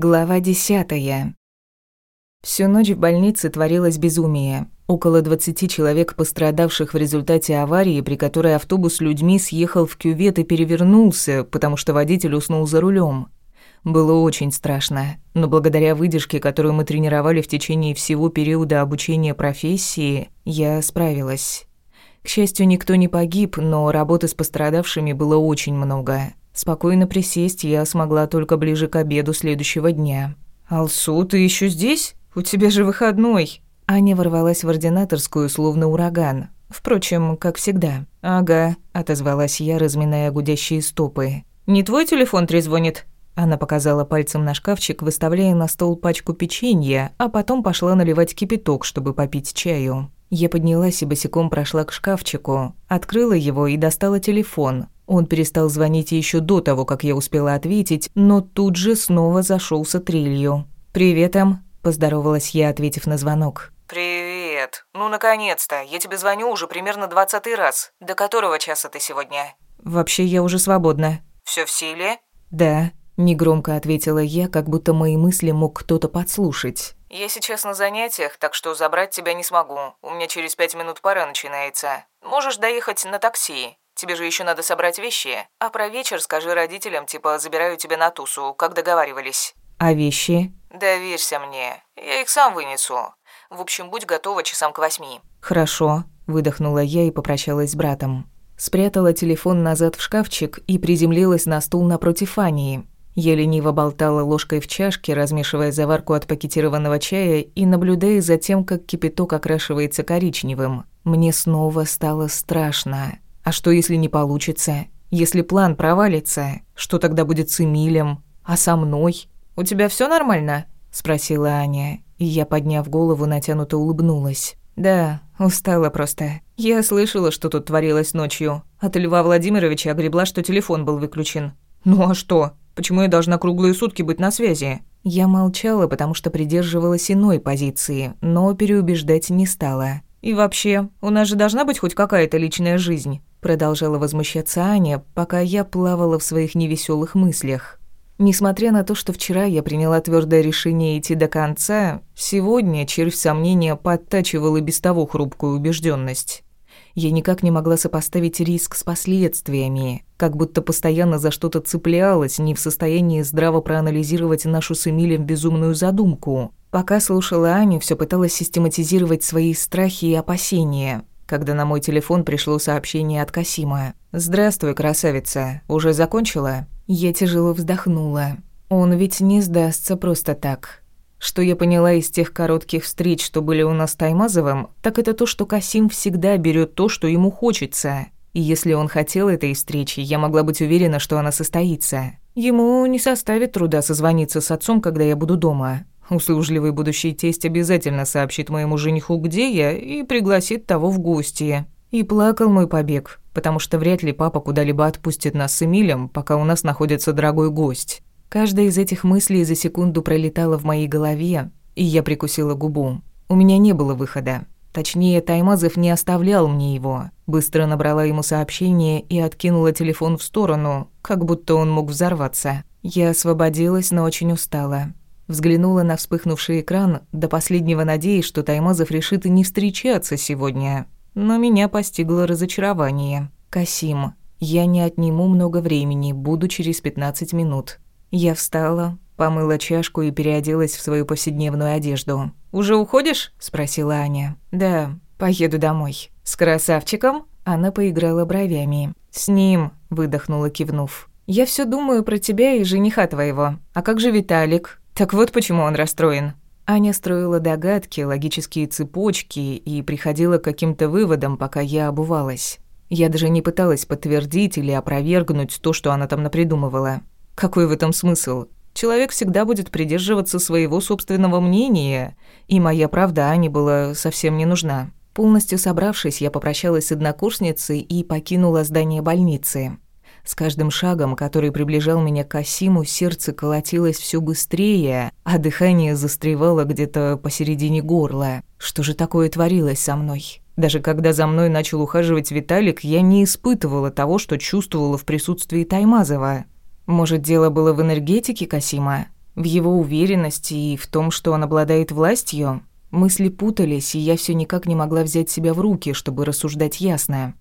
Глава десятая. Всю ночь в больнице творилось безумие. Около 20 человек, пострадавших в результате аварии, при которой автобус с людьми съехал в кювет и перевернулся, потому что водитель уснул за рулем. Было очень страшно, но благодаря выдержке, которую мы тренировали в течение всего периода обучения профессии, я справилась. К счастью, никто не погиб, но работы с пострадавшими было очень много. Спокойно присесть я смогла только ближе к обеду следующего дня. «Алсу, ты еще здесь? У тебя же выходной!» Аня ворвалась в ординаторскую, словно ураган. Впрочем, как всегда. «Ага», — отозвалась я, разминая гудящие стопы. «Не твой телефон трезвонит?» Она показала пальцем на шкафчик, выставляя на стол пачку печенья, а потом пошла наливать кипяток, чтобы попить чаю. Я поднялась и босиком прошла к шкафчику, открыла его и достала телефон. Он перестал звонить еще до того, как я успела ответить, но тут же снова зашелся трелью. «Привет, Эм», – поздоровалась я, ответив на звонок. «Привет. Ну, наконец-то. Я тебе звоню уже примерно двадцатый раз. До которого часа ты сегодня?» «Вообще, я уже свободна». Все в силе?» «Да», – негромко ответила я, как будто мои мысли мог кто-то подслушать. «Я сейчас на занятиях, так что забрать тебя не смогу. У меня через пять минут пара начинается. Можешь доехать на такси. Тебе же еще надо собрать вещи. А про вечер скажи родителям, типа, забираю тебя на тусу, как договаривались». «А вещи?» «Доверься мне. Я их сам вынесу. В общем, будь готова часам к восьми». «Хорошо», – выдохнула я и попрощалась с братом. Спрятала телефон назад в шкафчик и приземлилась на стул напротив Ании. Я лениво болтала ложкой в чашке, размешивая заварку от пакетированного чая и наблюдая за тем, как кипяток окрашивается коричневым. Мне снова стало страшно. А что, если не получится? Если план провалится? Что тогда будет с Эмилем? А со мной? У тебя все нормально? Спросила Аня, и я, подняв голову, натянуто улыбнулась. «Да, устала просто. Я слышала, что тут творилось ночью. От Льва Владимировича огребла, что телефон был выключен. Ну а что? Почему я должна круглые сутки быть на связи?» Я молчала, потому что придерживалась иной позиции, но переубеждать не стала. «И вообще, у нас же должна быть хоть какая-то личная жизнь. Продолжала возмущаться Аня, пока я плавала в своих невеселых мыслях. Несмотря на то, что вчера я приняла твердое решение идти до конца, сегодня червь сомнения подтачивал и без того хрупкую убежденность. Я никак не могла сопоставить риск с последствиями, как будто постоянно за что-то цеплялась, не в состоянии здраво проанализировать нашу с Эмилем безумную задумку. Пока слушала Аню, все пыталась систематизировать свои страхи и опасения, когда на мой телефон пришло сообщение от Касима. «Здравствуй, красавица. Уже закончила?» Я тяжело вздохнула. Он ведь не сдастся просто так. Что я поняла из тех коротких встреч, что были у нас с Таймазовым, так это то, что Касим всегда берет то, что ему хочется. И если он хотел этой встречи, я могла быть уверена, что она состоится. Ему не составит труда созвониться с отцом, когда я буду дома. Услужливый будущий тесть обязательно сообщит моему жениху, где я, и пригласит того в гости. И плакал мой побег, потому что вряд ли папа куда-либо отпустит нас с Эмилем, пока у нас находится дорогой гость. Каждая из этих мыслей за секунду пролетала в моей голове, и я прикусила губу. У меня не было выхода. Точнее, Таймазов не оставлял мне его. Быстро набрала ему сообщение и откинула телефон в сторону, как будто он мог взорваться. Я освободилась, но очень устала. Взглянула на вспыхнувший экран, до последнего надеясь, что Таймазов решит и не встречаться сегодня. Но меня постигло разочарование. «Касим, я не отниму много времени, буду через 15 минут». Я встала, помыла чашку и переоделась в свою повседневную одежду. «Уже уходишь?» – спросила Аня. «Да, поеду домой». «С красавчиком?» Она поиграла бровями. «С ним», – выдохнула, кивнув. «Я все думаю про тебя и жениха твоего. А как же Виталик? Так вот почему он расстроен. Аня строила догадки, логические цепочки и приходила к каким-то выводам, пока я обувалась. Я даже не пыталась подтвердить или опровергнуть то, что она там напридумывала. Какой в этом смысл? Человек всегда будет придерживаться своего собственного мнения, и моя правда Ане была совсем не нужна. Полностью собравшись, я попрощалась с однокурсницей и покинула здание больницы. С каждым шагом, который приближал меня к Касиму, сердце колотилось все быстрее, а дыхание застревало где-то посередине горла. Что же такое творилось со мной? Даже когда за мной начал ухаживать Виталик, я не испытывала того, что чувствовала в присутствии Таймазова. Может, дело было в энергетике Касима? В его уверенности и в том, что он обладает властью? Мысли путались, и я все никак не могла взять себя в руки, чтобы рассуждать ясно.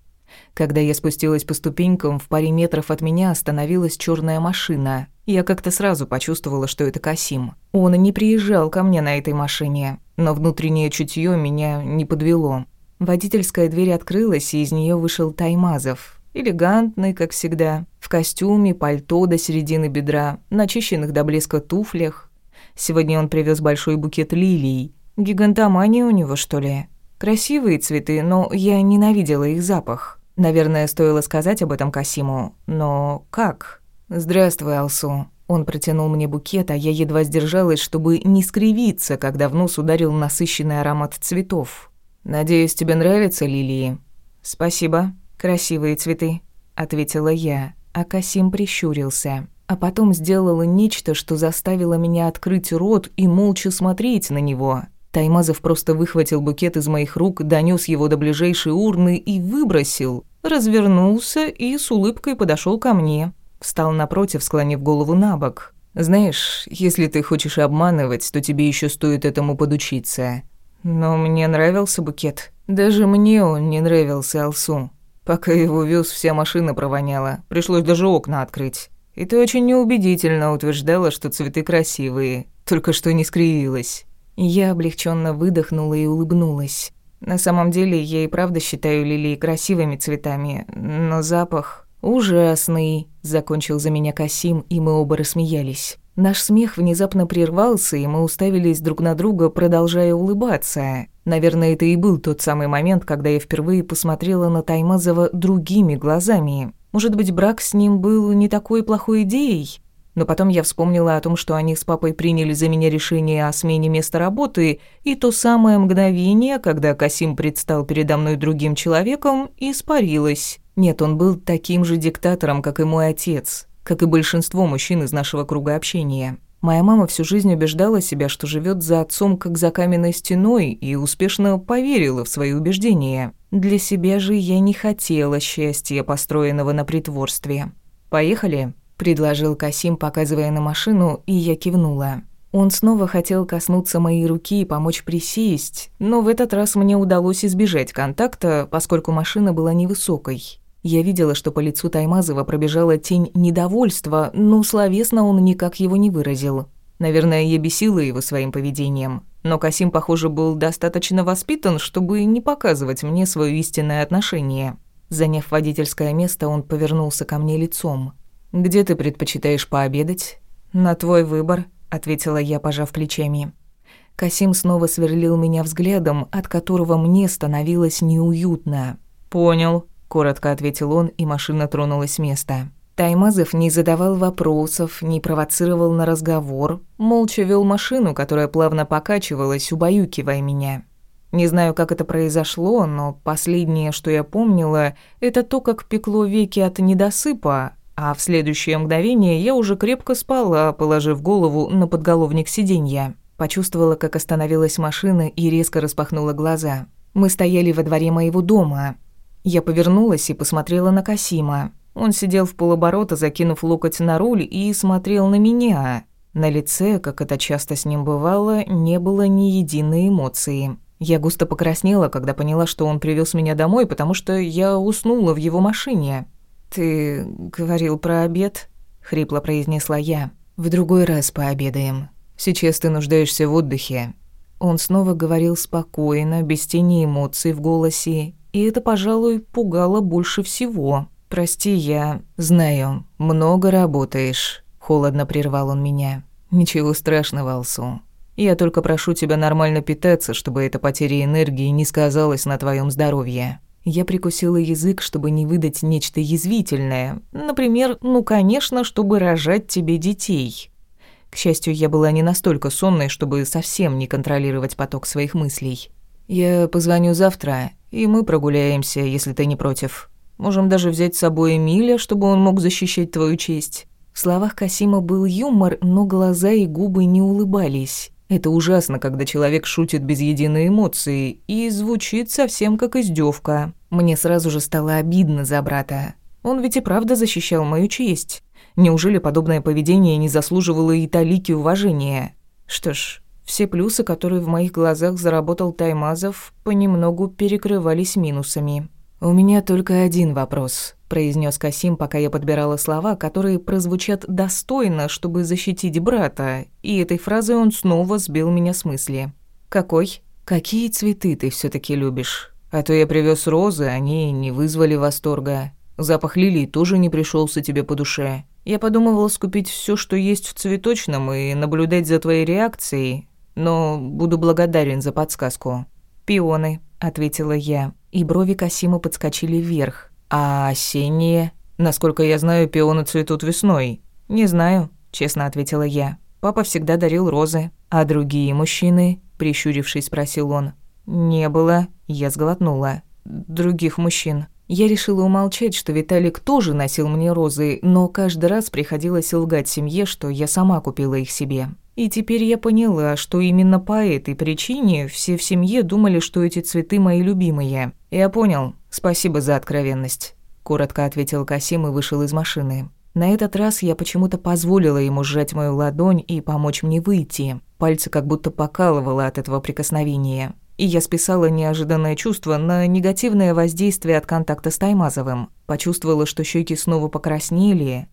Когда я спустилась по ступенькам, в паре метров от меня остановилась черная машина. Я как-то сразу почувствовала, что это Касим. Он не приезжал ко мне на этой машине, но внутреннее чутье меня не подвело. Водительская дверь открылась, и из нее вышел Таймазов. Элегантный, как всегда, в костюме, пальто до середины бедра, начищенных до блеска туфлях. Сегодня он привез большой букет лилий. Гигантомания у него, что ли? Красивые цветы, но я ненавидела их запах. Наверное, стоило сказать об этом Касиму, но как? «Здравствуй, Алсу». Он протянул мне букет, а я едва сдержалась, чтобы не скривиться, когда в нос ударил насыщенный аромат цветов. «Надеюсь, тебе нравятся лилии?» «Спасибо. Красивые цветы», — ответила я, а Касим прищурился. А потом сделала нечто, что заставило меня открыть рот и молча смотреть на него. Таймазов просто выхватил букет из моих рук, донёс его до ближайшей урны и выбросил. Развернулся и с улыбкой подошёл ко мне. Встал напротив, склонив голову на бок. «Знаешь, если ты хочешь обманывать, то тебе ещё стоит этому подучиться». Но мне нравился букет. Даже мне он не нравился, Алсу. Пока его вёз, вся машина провоняла. Пришлось даже окна открыть. И ты очень неубедительно утверждала, что цветы красивые. Только что не скривилась. Я облегченно выдохнула и улыбнулась. На самом деле, я и правда считаю лилии красивыми цветами, но запах ужасный, закончил за меня Касим, и мы оба рассмеялись. Наш смех внезапно прервался, и мы уставились друг на друга, продолжая улыбаться. Наверное, это и был тот самый момент, когда я впервые посмотрела на Таймазова другими глазами. Может быть, брак с ним был не такой плохой идеей? Но потом я вспомнила о том, что они с папой приняли за меня решение о смене места работы, и то самое мгновение, когда Касим предстал передо мной другим человеком, испарилось. Нет, он был таким же диктатором, как и мой отец, как и большинство мужчин из нашего круга общения. Моя мама всю жизнь убеждала себя, что живет за отцом как за каменной стеной, и успешно поверила в свои убеждения. Для себя же я не хотела счастья, построенного на притворстве. «Поехали?» Предложил Касим, показывая на машину, и я кивнула. Он снова хотел коснуться моей руки и помочь присесть, но в этот раз мне удалось избежать контакта, поскольку машина была невысокой. Я видела, что по лицу Таймазова пробежала тень недовольства, но словесно он никак его не выразил. Наверное, я бесила его своим поведением, но Касим, похоже, был достаточно воспитан, чтобы не показывать мне свое истинное отношение. Заняв водительское место, он повернулся ко мне лицом. «Где ты предпочитаешь пообедать?» «На твой выбор», — ответила я, пожав плечами. Касим снова сверлил меня взглядом, от которого мне становилось неуютно. «Понял», — коротко ответил он, и машина тронулась с места. Таймазов не задавал вопросов, не провоцировал на разговор, молча вел машину, которая плавно покачивалась, убаюкивая меня. Не знаю, как это произошло, но последнее, что я помнила, это то, как пекло веки от недосыпа, а в следующее мгновение я уже крепко спала, положив голову на подголовник сиденья. Почувствовала, как остановилась машина и резко распахнула глаза. Мы стояли во дворе моего дома. Я повернулась и посмотрела на Касима. Он сидел в полоборота, закинув локоть на руль, и смотрел на меня. На лице, как это часто с ним бывало, не было ни единой эмоции. Я густо покраснела, когда поняла, что он привез меня домой, потому что я уснула в его машине. «Ты говорил про обед?» — хрипло произнесла я. «В другой раз пообедаем. Сейчас ты нуждаешься в отдыхе». Он снова говорил спокойно, без тени эмоций в голосе, и это, пожалуй, пугало больше всего. «Прости, я знаю, много работаешь», — холодно прервал он меня. «Ничего страшного, Алсу. Я только прошу тебя нормально питаться, чтобы эта потеря энергии не сказалась на твоем здоровье». Я прикусила язык, чтобы не выдать нечто язвительное. Например, ну, конечно, чтобы рожать тебе детей. К счастью, я была не настолько сонной, чтобы совсем не контролировать поток своих мыслей. «Я позвоню завтра, и мы прогуляемся, если ты не против. Можем даже взять с собой Эмиля, чтобы он мог защищать твою честь». В словах Касима был юмор, но глаза и губы не улыбались. Это ужасно, когда человек шутит без единой эмоции, и звучит совсем как издевка. Мне сразу же стало обидно за брата. Он ведь и правда защищал мою честь. Неужели подобное поведение не заслуживало и талики уважения? Что ж, все плюсы, которые в моих глазах заработал Таймазов, понемногу перекрывались минусами. «У меня только один вопрос», – произнес Касим, пока я подбирала слова, которые прозвучат достойно, чтобы защитить брата, и этой фразой он снова сбил меня с мысли. «Какой? Какие цветы ты все таки любишь? А то я привез розы, они не вызвали восторга. Запах лилий тоже не пришелся тебе по душе. Я подумывала скупить все, что есть в цветочном, и наблюдать за твоей реакцией, но буду благодарен за подсказку». «Пионы», — ответила я, и брови Касима подскочили вверх. «А осенние?» «Насколько я знаю, пионы цветут весной». «Не знаю», — честно ответила я. «Папа всегда дарил розы. А другие мужчины?» — прищурившись, спросил он. «Не было», — я сглотнула. «Других мужчин». Я решила умолчать, что Виталик тоже носил мне розы, но каждый раз приходилось лгать семье, что я сама купила их себе. И теперь я поняла, что именно по этой причине все в семье думали, что эти цветы мои любимые. Я понял. Спасибо за откровенность, коротко ответил Касим и вышел из машины. На этот раз я почему-то позволила ему сжать мою ладонь и помочь мне выйти. Пальцы как будто покалывало от этого прикосновения. И я списала неожиданное чувство на негативное воздействие от контакта с Таймазовым. Почувствовала, что щеки снова покраснели,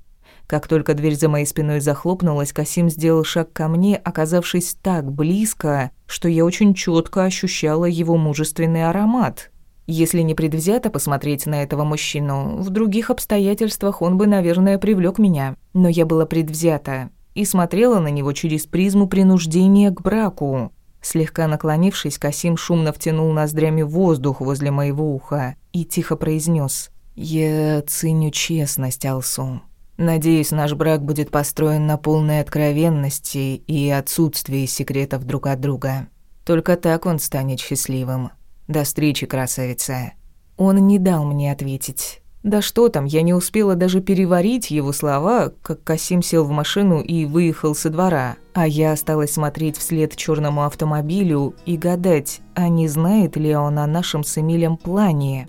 как только дверь за моей спиной захлопнулась, Касим сделал шаг ко мне, оказавшись так близко, что я очень четко ощущала его мужественный аромат. Если не предвзято посмотреть на этого мужчину, в других обстоятельствах он бы, наверное, привлек меня. Но я была предвзята и смотрела на него через призму принуждения к браку. Слегка наклонившись, Касим шумно втянул ноздрями воздух возле моего уха и тихо произнес: «Я ценю честность, Алсу. Надеюсь, наш брак будет построен на полной откровенности и отсутствии секретов друг от друга. Только так он станет счастливым. До встречи, красавица. Он не дал мне ответить. Да что там, я не успела даже переварить его слова, как Касим сел в машину и выехал со двора, а я осталась смотреть вслед черному автомобилю и гадать, а не знает ли он о нашем с Эмилем плане.